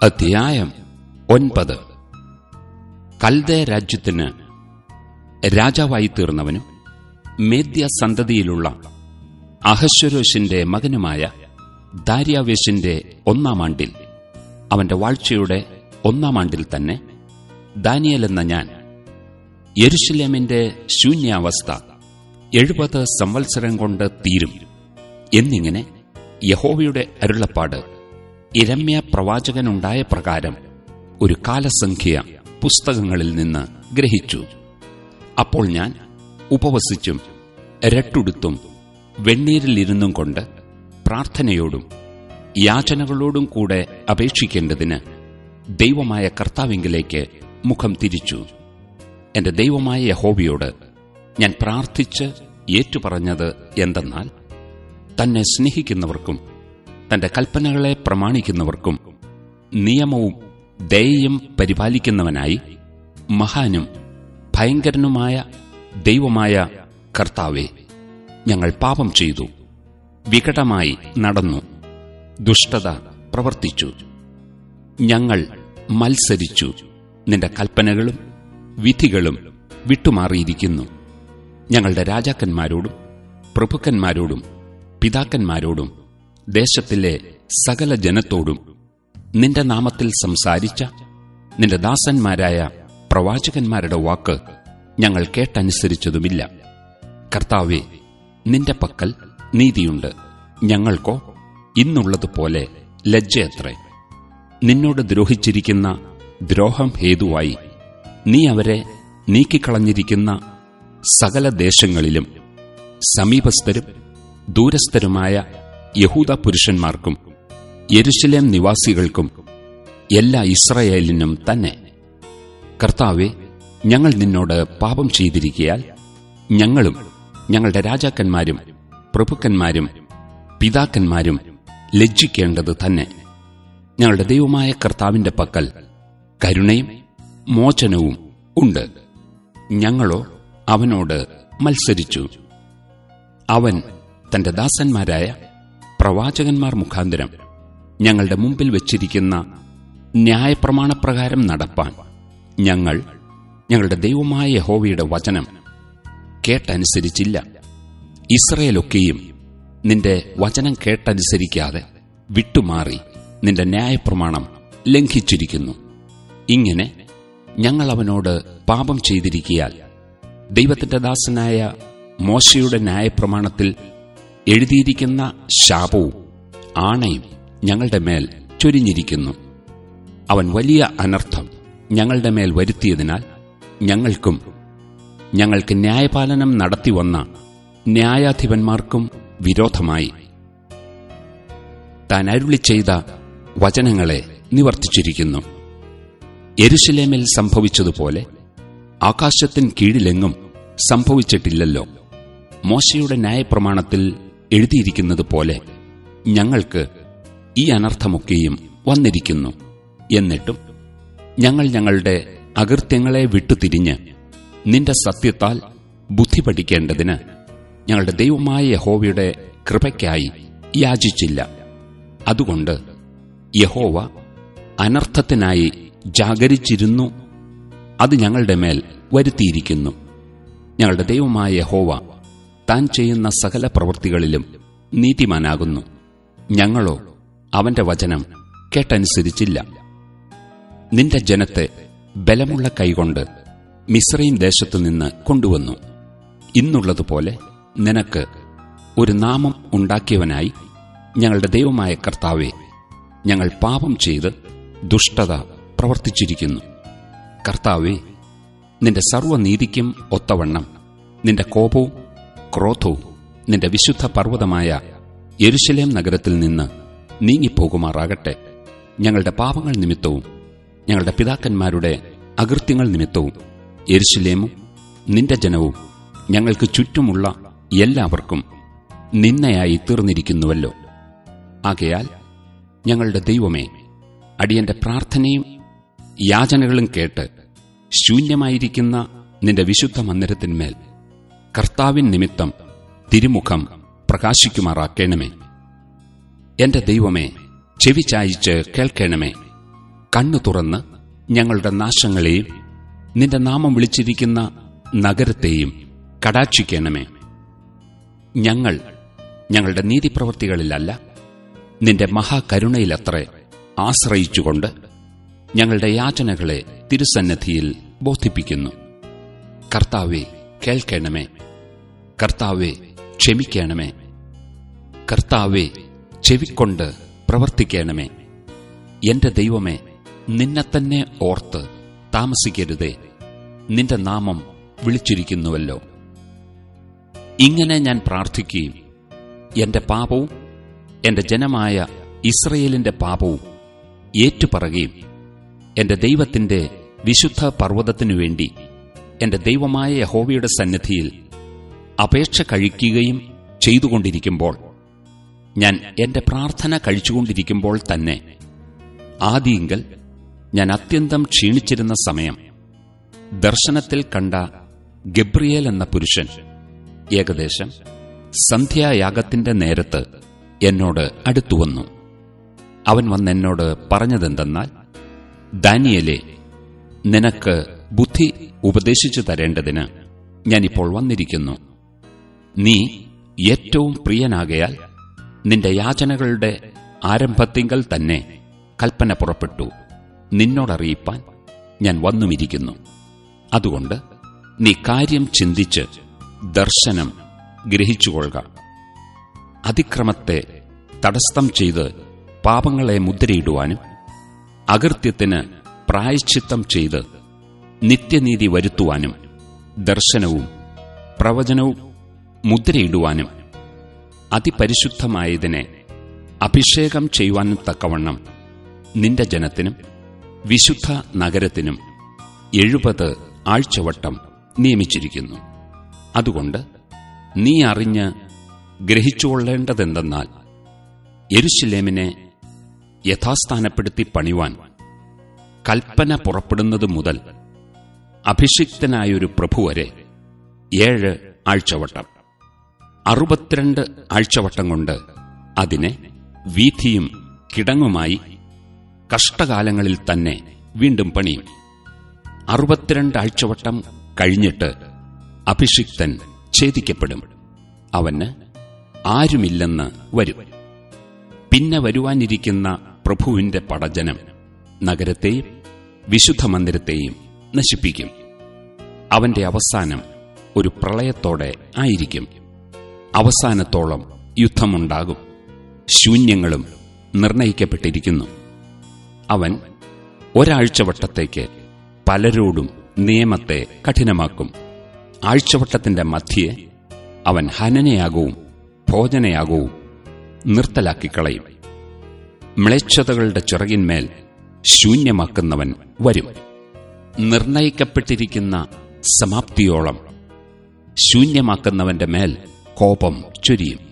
അധ്യായം ഒൻപത്. കൽദേ രാജ്യത്തിന് രാജാവായി തീർന്നവനും മേദ്യ സന്തതിയിലുള്ള അഹശ്വരോഷിന്റെ മകനുമായ ദാര്യാവേശിന്റെ ഒന്നാം ആണ്ടിൽ അവന്റെ വാഴ്ചയുടെ ഒന്നാം ആണ്ടിൽ തന്നെ ദാനിയൽ എന്ന ഞാൻ യെരുഷലേമിന്റെ ശൂന്യാവസ്ഥ എഴുപത് സംവത്സരം കൊണ്ട് തീരും എന്നിങ്ങനെ യഹോവയുടെ അരുളപ്പാട് ഇരമ്യ പ്രവാചകനുണ്ടായ പ്രകാരം ഒരു കാലസംഖ്യ പുസ്തകങ്ങളിൽ നിന്ന് ഗ്രഹിച്ചു. അപ്പോൾ ഞാൻ ഉപവസിച്ചും രട്ടുടുത്തും വെണ്ണീരിലിരുന്നും കൊണ്ട് പ്രാർത്ഥനയോടും യാചനകളോടും കൂടെ അപേക്ഷിക്കേണ്ടതിന് ദൈവമായ കർത്താവിങ്കിലേക്ക് മുഖം തിരിച്ചു. എന്റെ ദൈവമായ യഹോബിയോട് ഞാൻ പ്രാർത്ഥിച്ച് ഏറ്റുപറഞ്ഞത് എന്തെന്നാൽ തന്നെ സ്നേഹിക്കുന്നവർക്കും തന്റെ കൽപ്പനകളെ പ്രമാണിക്കുന്നവർക്കും നിയമവും ദയയും പരിപാലിക്കുന്നവനായി മഹാനും ഭയങ്കരനുമായ ദൈവമായ കർത്താവെ ഞങ്ങൾ പാപം ചെയ്തു വികടമായി നടന്നു ദുഷ്ടത പ്രവർത്തിച്ചു. ഞങ്ങൾ മത്സരിച്ചു നിന്റെ കൽപ്പനകളും വിധികളും വിട്ടുമാറിയിരിക്കുന്നു. ഞങ്ങളുടെ രാജാക്കന്മാരോടും പ്രഭുക്കന്മാരോടും പിതാക്കന്മാരോടും ദേശത്തിലെ സകല ജനത്തോടും നിന്റെ നാമത്തിൽ സംസാരിച്ച നിന്റെ ദാസന്മാരായ പ്രവാചകന്മാരുടെ വാക്ക് ഞങ്ങൾ കേട്ടനുസരിച്ചതുമില്ല. കർത്താവെ നിന്റെ പക്കൽ നീതിയുണ്ട്. ഞങ്ങൾക്കോ ഇന്നുള്ളതുപോലെ ലജ്ജയത്രേ. നിന്നോട് ദ്രോഹിച്ചിരിക്കുന്ന ദ്രോഹം ഹേതുവായി നീ അവരെ നീക്കിക്കളഞ്ഞിരിക്കുന്ന സകല ദേശങ്ങളിലും സമീപസ്ഥരും ദൂരസ്ഥരുമായ യഹൂദ പുരുഷന്മാർക്കും യെരുശലേം നിവാസികൾക്കും എല്ലാ ഇസ്രയേലിനും തന്നെ. കർത്താവെ ഞങ്ങൾ നിന്നോട് പാപം ചെയ്തിരിക്കയാൽ ഞങ്ങളും ഞങ്ങളുടെ രാജാക്കന്മാരും പ്രഭുക്കന്മാരും പിതാക്കന്മാരും ലജ്ജിക്കേണ്ടത് തന്നെ. ഞങ്ങളുടെ ദൈവമായ കർത്താവിന്റെ പക്കൽ കരുണയും മോചനവും ഉണ്ട്. ഞങ്ങളോ അവനോട് മത്സരിച്ചു. അവൻ തന്റെ ദാസന്മാരായ പ്രവാചകന്മാർ മുഖാന്തരം ഞങ്ങളുടെ മുമ്പിൽ വച്ചിരിക്കുന്ന ന്യായപ്രമാണപ്രകാരം നടപ്പാൻ ഞങ്ങൾ ഞങ്ങളുടെ ദൈവമായ യഹോവയുടെ വചനം കേട്ടനുസരിച്ചില്ല. ഇസ്രയേലൊക്കെയും നിന്റെ വചനം കേട്ടനുസരിക്കാതെ വിട്ടുമാറി നിന്റെ ന്യായപ്രമാണം ലംഘിച്ചിരിക്കുന്നു. ഇങ്ങനെ ഞങ്ങൾ അവനോട് പാപം ചെയ്തിരിക്കിയാൽ ദൈവത്തിന്റെ ദാസനായ മോശയുടെ ന്യായപ്രമാണത്തിൽ എഴുതിയിരിക്കുന്ന ശാപവും ആണയും ഞങ്ങളുടെ മേൽ ചൊരിഞ്ഞിരിക്കുന്നു. അവൻ വലിയ അനർത്ഥം ഞങ്ങളുടെ മേൽ വരുത്തിയതിനാൽ ഞങ്ങൾക്കും ഞങ്ങൾക്ക് ന്യായപാലനം നടത്തിവന്ന ന്യായാധിപന്മാർക്കും വിരോധമായി. താൻ അരുളി ചെയ്ത വചനങ്ങളെ നിവർത്തിച്ചിരിക്കുന്നു. എരുശലേമിൽ സംഭവിച്ചതുപോലെ ആകാശത്തിൻ കീഴിലെങ്ങും സംഭവിച്ചിട്ടില്ലല്ലോ. മോശയുടെ ന്യായപ്രമാണത്തിൽ എഴുതിയിരിക്കുന്നത് പോലെ ഞങ്ങൾക്ക് ഈ അനർത്ഥമൊക്കെയും വന്നിരിക്കുന്നു. എന്നിട്ടും ഞങ്ങൾ ഞങ്ങളുടെ അകൃത്യങ്ങളെ വിട്ടുതിരിഞ്ഞ് നിന്റെ സത്യത്താൽ ബുദ്ധി പഠിക്കേണ്ടതിന് ഞങ്ങളുടെ ദൈവമായ യഹോവയുടെ കൃപയ്ക്കായി യാചിച്ചില്ല. അതുകൊണ്ട് യഹോവ അനർത്ഥത്തിനായി ജാഗരിച്ചിരുന്നു. അത് ഞങ്ങളുടെ മേൽ വരുത്തിയിരിക്കുന്നു. ഞങ്ങളുടെ ദൈവമായ യഹോവ താൻ ചെയ്യുന്ന സകല പ്രവൃത്തികളിലും നീതിമാനാകുന്നു. ഞങ്ങളോ അവന്റെ വചനം കേട്ടനുസരിച്ചില്ല. നിന്റെ ജനത്തെ ബലമുള്ള കൈകൊണ്ട് മിശ്രയും ദേശത്തുനിന്ന് കൊണ്ടുവന്നു. ഇന്നുള്ളതുപോലെ നിനക്ക് ഒരു നാമം ഉണ്ടാക്കിയവനായി ഞങ്ങളുടെ ദൈവമായ കർത്താവെ ഞങ്ങൾ പാപം ചെയ്ത് ദുഷ്ടത പ്രവർത്തിച്ചിരിക്കുന്നു. കർത്താവെ നിന്റെ സർവനീതിക്കും ഒത്തവണ്ണം നിന്റെ കോപവും ക്രോധവും നിന്റെ വിശുദ്ധ പർവതമായ യെരുശലേം നഗരത്തിൽ നിന്ന് നീങ്ങിപ്പോകുമാറാകട്ടെ. ഞങ്ങളുടെ പാപങ്ങൾ നിമിത്തവും ഞങ്ങളുടെ പിതാക്കന്മാരുടെ അകൃത്യങ്ങൾ നിമിത്തവും യെരുശലേമും നിന്റെ ജനവും ഞങ്ങൾക്ക് ചുറ്റുമുള്ള എല്ലാവർക്കും നിന്നയായി തീർന്നിരിക്കുന്നുവല്ലോ. ആകയാൽ ഞങ്ങളുടെ ദൈവമേ അടിയന്റെ പ്രാർത്ഥനയും യാചനകളും കേട്ട് ശൂന്യമായിരിക്കുന്ന നിന്റെ വിശുദ്ധ മന്ദിരത്തിന്മേൽ കർത്താവിൻ നിമിത്തം തിരുമുഖം പ്രകാശിക്കുമാറാക്കണമേ. എന്റെ ദൈവമേ ചെവി ചായിച്ച് കേൾക്കണമേ. കണ്ണു തുറന്ന് ഞങ്ങളുടെ നാശങ്ങളെയും നിന്റെ നാമം വിളിച്ചിരിക്കുന്ന നഗരത്തെയും കടാക്ഷിക്കണമേ. ഞങ്ങൾ ഞങ്ങളുടെ നീതിപ്രവൃത്തികളിലല്ല നിന്റെ മഹാകരുണയിലത്രേ ആശ്രയിച്ചുകൊണ്ട് ഞങ്ങളുടെ യാചനകളെ തിരുസന്നദ്ധിയിൽ ബോധിപ്പിക്കുന്നു. കർത്താവെ കേൾക്കണമേ. കർത്താവെ ക്ഷമിക്കണമേ. കർത്താവെ ചെവിക്കൊണ്ട് പ്രവർത്തിക്കണമേ. എന്റെ ദൈവമേ നിന്നെ തന്നെ ഓർത്ത് താമസിക്കരുതേ. നിന്റെ നാമം വിളിച്ചിരിക്കുന്നുവല്ലോ. ഇങ്ങനെ ഞാൻ പ്രാർത്ഥിക്കുകയും എന്റെ പാപവും എന്റെ ജനമായ ഇസ്രയേലിന്റെ പാപവും ഏറ്റുപറയുകയും എന്റെ ദൈവത്തിന്റെ വിശുദ്ധ പർവതത്തിനു വേണ്ടി എന്റെ ദൈവമായ യഹോവയുടെ സന്നിധിയിൽ അപേക്ഷ കഴിക്കുകയും ചെയ്തുകൊണ്ടിരിക്കുമ്പോൾ ഞാൻ എന്റെ പ്രാർത്ഥന കഴിച്ചുകൊണ്ടിരിക്കുമ്പോൾ തന്നെ ആദിയെങ്കിൽ ഞാൻ അത്യന്തം ക്ഷീണിച്ചിരുന്ന സമയം ദർശനത്തിൽ കണ്ട ഗബ്രിയേൽ എന്ന പുരുഷൻ ഏകദേശം സന്ധ്യായാഗത്തിന്റെ നേരത്ത് എന്നോട് അടുത്തുവന്നു അവൻ വന്നെന്നോട് പറഞ്ഞതെന്തെന്നാൽ ദാനിയലെ നിനക്ക് ബുദ്ധി ഉപദേശിച്ചു തരേണ്ടതിന് ഇപ്പോൾ വന്നിരിക്കുന്നു. നീ ഏറ്റവും പ്രിയനാകയാൽ നിന്റെ യാചനകളുടെ ആരംഭത്തിങ്കൽ തന്നെ കൽപ്പന പുറപ്പെട്ടു. നിന്നോടറിയിപ്പാൻ ഞാൻ വന്നുമിരിക്കുന്നു. അതുകൊണ്ട് നീ കാര്യം ചിന്തിച്ച് ദർശനം ഗ്രഹിച്ചുകൊള്ളുക. അതിക്രമത്തെ തടസ്സം ചെയ്ത് പാപങ്ങളെ മുദ്രയിടുവാനും അകൃത്യത്തിന് പ്രായശ്ചിത്തം ചെയ്ത് നിത്യനീതി വരുത്തുവാനും ദർശനവും പ്രവചനവും മുദ്രയിടുവാനും അതിപരിശുദ്ധമായതിനെ അഭിഷേകം ചെയ്യുവാനും തക്കവണ്ണം നിന്റെ ജനത്തിനും വിശുദ്ധ നഗരത്തിനും എഴുപത് ആഴ്ചവട്ടം നിയമിച്ചിരിക്കുന്നു. അതുകൊണ്ട് നീ അറിഞ്ഞ് ഗ്രഹിച്ചുകൊള്ളേണ്ടതെന്തെന്നാൽ എരുശിലേമിനെ യഥാസ്ഥാനപ്പെടുത്തി പണിവാൻ കൽപ്പന പുറപ്പെടുന്നത് മുതൽ അഭിഷിക്തനായൊരു പ്രഭു വരെ. ഏഴ് ആഴ്ചവട്ടം. അറുപത്തിരണ്ട് ആഴ്ചവട്ടം കൊണ്ട് അതിനെ വീഥിയും കിടങ്ങുമായി കഷ്ടകാലങ്ങളിൽ തന്നെ വീണ്ടും പണിയും. അറുപത്തിരണ്ട് ആഴ്ചവട്ടം കഴിഞ്ഞിട്ട് അഭിഷിക്തൻ ഛേദിക്കപ്പെടും. അവന് ആരുമില്ലെന്ന് വരും. പിന്നെ വരുവാനിരിക്കുന്ന പ്രഭുവിന്റെ പടജനം നഗരത്തെയും വിശുദ്ധ മന്ദിരത്തെയും നശിപ്പിക്കും. അവന്റെ അവസാനം ഒരു പ്രളയത്തോടെ ആയിരിക്കും. അവസാനത്തോളം യുദ്ധമുണ്ടാകും. ശൂന്യങ്ങളും നിർണയിക്കപ്പെട്ടിരിക്കുന്നു. അവൻ ഒരാഴ്ചവട്ടത്തേക്ക് പലരോടും നിയമത്തെ കഠിനമാക്കും. ആഴ്ചവട്ടത്തിന്റെ മധ്യേ അവൻ ഹനനയാകവും ഭോജനയാകവും നിർത്തലാക്കിക്കളയും. മ്ലേച്ഛതകളുടെ ചിറകിന്മേൽ ശൂന്യമാക്കുന്നവൻ വരും. നിർണയിക്കപ്പെട്ടിരിക്കുന്ന സമാപ്തിയോളം. ശൂന്യമാക്കുന്നവന്റെ മേൽ കോപം ചൊരിയും.